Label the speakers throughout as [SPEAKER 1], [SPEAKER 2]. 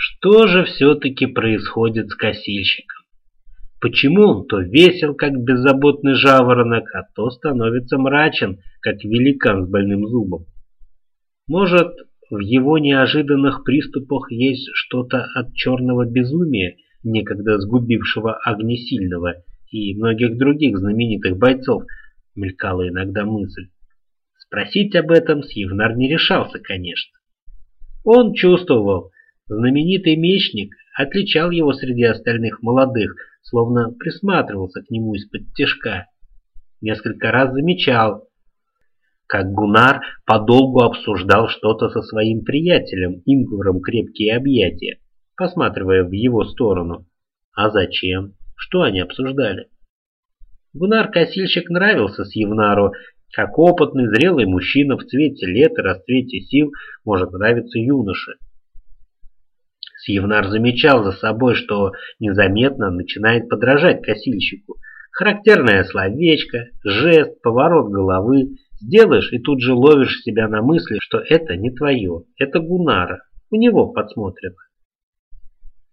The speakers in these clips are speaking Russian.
[SPEAKER 1] Что же все-таки происходит с косильщиком? Почему он то весел, как беззаботный жаворонок, а то становится мрачен, как великан с больным зубом? Может, в его неожиданных приступах есть что-то от черного безумия, некогда сгубившего Огнесильного и многих других знаменитых бойцов, мелькала иногда мысль. Спросить об этом Сьевнар не решался, конечно. Он чувствовал, знаменитый мечник отличал его среди остальных молодых, словно присматривался к нему из-под тяжка. Несколько раз замечал, как Гунар подолгу обсуждал что-то со своим приятелем, Ингваром крепкие объятия, посматривая в его сторону. А зачем? Что они обсуждали? Гунар-косильщик нравился с Евнару, как опытный, зрелый мужчина в цвете лет и расцвете сил может нравиться юноше. Сьевнар замечал за собой, что незаметно начинает подражать косильщику. Характерное словечко, жест, поворот головы. Сделаешь и тут же ловишь себя на мысли, что это не твое, это Гунара. У него подсмотрено.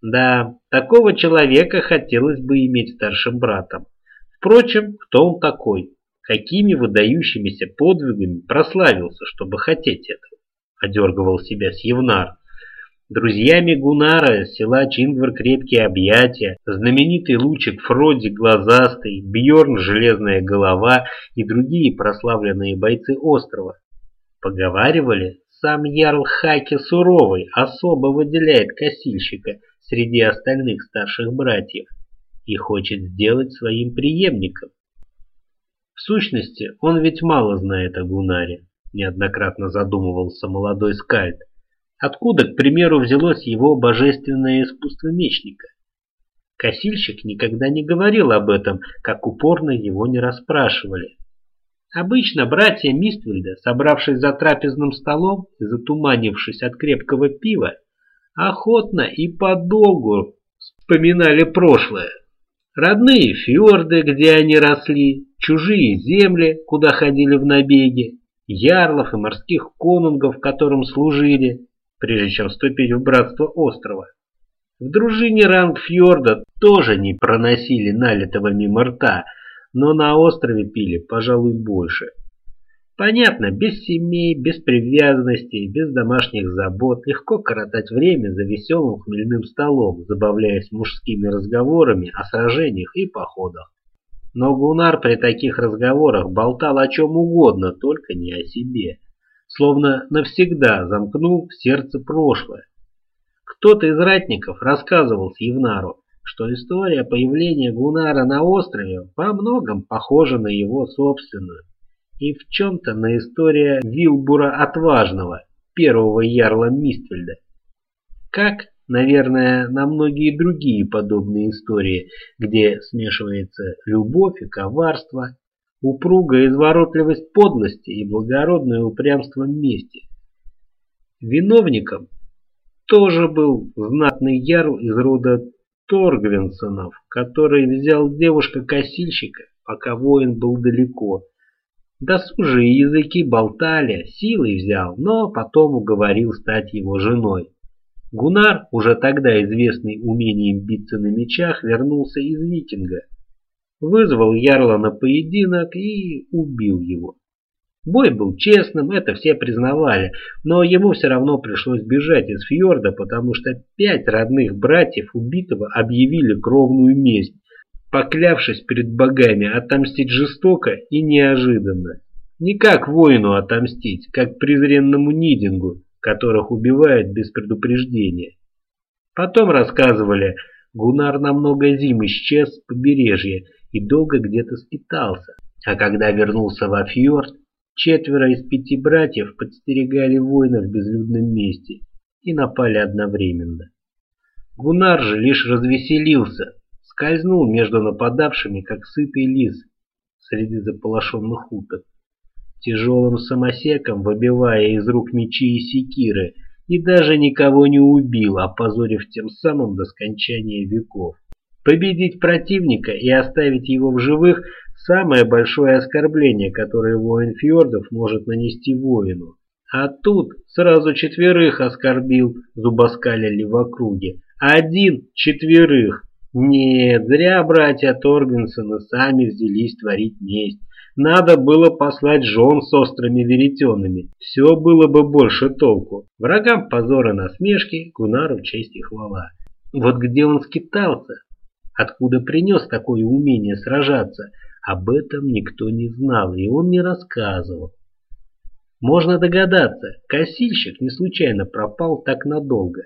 [SPEAKER 1] Да, такого человека хотелось бы иметь старшим братом. Впрочем, кто он такой? Какими выдающимися подвигами прославился, чтобы хотеть этого? Одергивал себя Сьевнар. Друзьями Гунара села Чингвар крепкие объятия, знаменитый лучик Фроди глазастый, Бьорн железная голова и другие прославленные бойцы острова. Поговаривали, сам Ярл Хаки Суровый особо выделяет косильщика среди остальных старших братьев и хочет сделать своим преемником. В сущности, он ведь мало знает о Гунаре, неоднократно задумывался молодой скальд. Откуда, к примеру, взялось его божественное искусство мечника? Косильщик никогда не говорил об этом, как упорно его не расспрашивали. Обычно братья Миствельда, собравшись за трапезным столом и затуманившись от крепкого пива, охотно и подолгу вспоминали прошлое. Родные фьорды, где они росли, чужие земли, куда ходили в набеги, ярлов и морских конунгов, которым служили, прежде чем вступить в братство острова. В дружине Рангфьорда тоже не проносили налитого мимо рта, но на острове пили, пожалуй, больше. Понятно, без семей, без привязанностей, без домашних забот легко коротать время за веселым хмельным столом, забавляясь мужскими разговорами о сражениях и походах. Но Гунар при таких разговорах болтал о чем угодно, только не о себе словно навсегда замкнул в сердце прошлое. Кто-то из ратников рассказывал Евнару, что история появления Гунара на острове по многом похожа на его собственную и в чем-то на историю Вилбура Отважного, первого ярла Миствельда. Как, наверное, на многие другие подобные истории, где смешивается любовь и коварство, упругая изворотливость подлости и благородное упрямство мести. Виновником тоже был знатный ярл из рода Торгвенсонов, который взял девушка-косильщика, пока воин был далеко. Досужие языки болтали, силой взял, но потом уговорил стать его женой. Гунар, уже тогда известный умением биться на мечах, вернулся из викинга – вызвал Ярла на поединок и убил его. Бой был честным, это все признавали, но ему все равно пришлось бежать из фьорда, потому что пять родных братьев убитого объявили кровную месть, поклявшись перед богами отомстить жестоко и неожиданно. Не как воину отомстить, как презренному нидингу, которых убивают без предупреждения. Потом рассказывали, Гунар на много зим исчез с побережья и долго где-то скитался. А когда вернулся во фьорд, четверо из пяти братьев подстерегали воина в безлюдном месте и напали одновременно. Гунар же лишь развеселился, скользнул между нападавшими, как сытый лис среди заполошенных уток, тяжелым самосеком выбивая из рук мечи и секиры, и даже никого не убил, опозорив тем самым до скончания веков. Победить противника и оставить его в живых – самое большое оскорбление, которое воин Фьордов может нанести воину. А тут сразу четверых оскорбил, зубоскалили в округе. Один четверых. Нет, зря братья Торгенсены сами взялись творить месть. Надо было послать жен с острыми веретенами. Все было бы больше толку. Врагам позора насмешки, Гунару честь и хвала. Вот где он скитался, откуда принес такое умение сражаться, об этом никто не знал, и он не рассказывал. Можно догадаться, косильщик не случайно пропал так надолго.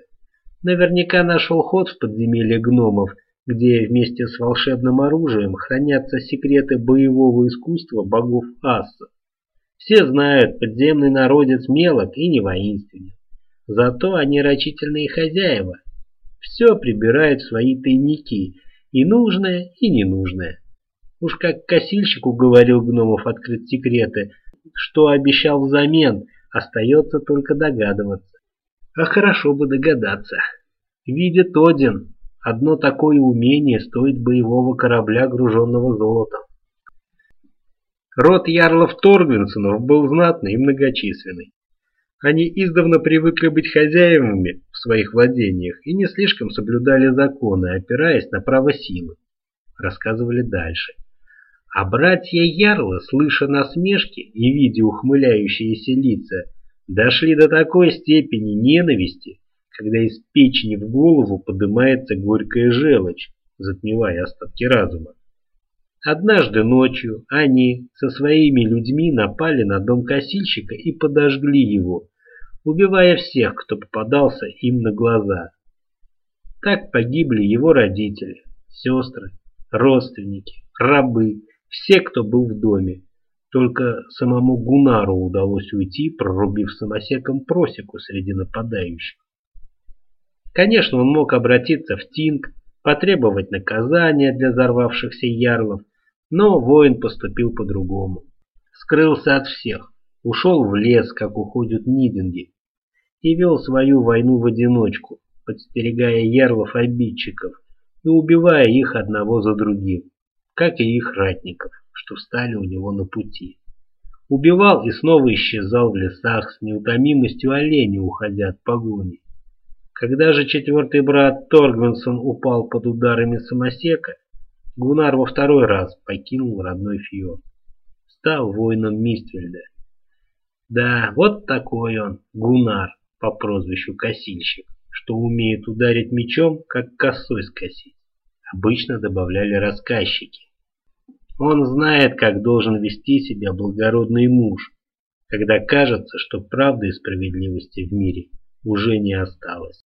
[SPEAKER 1] Наверняка нашел ход в подземелье гномов, где вместе с волшебным оружием хранятся секреты боевого искусства богов Асса. Все знают, подземный народец мелок и не воинственен. Зато они рачительные хозяева. Все прибирают в свои тайники, и нужное, и ненужное. Уж как косильщику говорил гномов открыть секреты, что обещал взамен, остается только догадываться. А хорошо бы догадаться. Видит Один, Одно такое умение стоит боевого корабля, груженного золотом. Род ярлов Торгвинсонов был знатный и многочисленный. Они издавна привыкли быть хозяевами в своих владениях и не слишком соблюдали законы, опираясь на право силы. Рассказывали дальше. А братья Ярла, слыша насмешки и видя ухмыляющиеся лица, дошли до такой степени ненависти, когда из печени в голову поднимается горькая желчь, затмевая остатки разума. Однажды ночью они со своими людьми напали на дом косильщика и подожгли его, убивая всех, кто попадался им на глаза. Так погибли его родители, сестры, родственники, рабы, все, кто был в доме. Только самому Гунару удалось уйти, прорубив самосеком просеку среди нападающих. Конечно, он мог обратиться в Тинг, потребовать наказания для взорвавшихся ярлов, но воин поступил по-другому. Скрылся от всех, ушел в лес, как уходят нидинги, и вел свою войну в одиночку, подстерегая ярлов-обидчиков и убивая их одного за другим, как и их ратников, что встали у него на пути. Убивал и снова исчезал в лесах с неутомимостью оленя, уходя от погони. Когда же четвертый брат Торгвинсон упал под ударами самосека, Гунар во второй раз покинул родной фьорд. Стал воином Миствельда. Да, вот такой он, Гунар, по прозвищу Косильщик, что умеет ударить мечом, как косой скосить. Обычно добавляли рассказчики. Он знает, как должен вести себя благородный муж, когда кажется, что правды и справедливости в мире уже не осталось.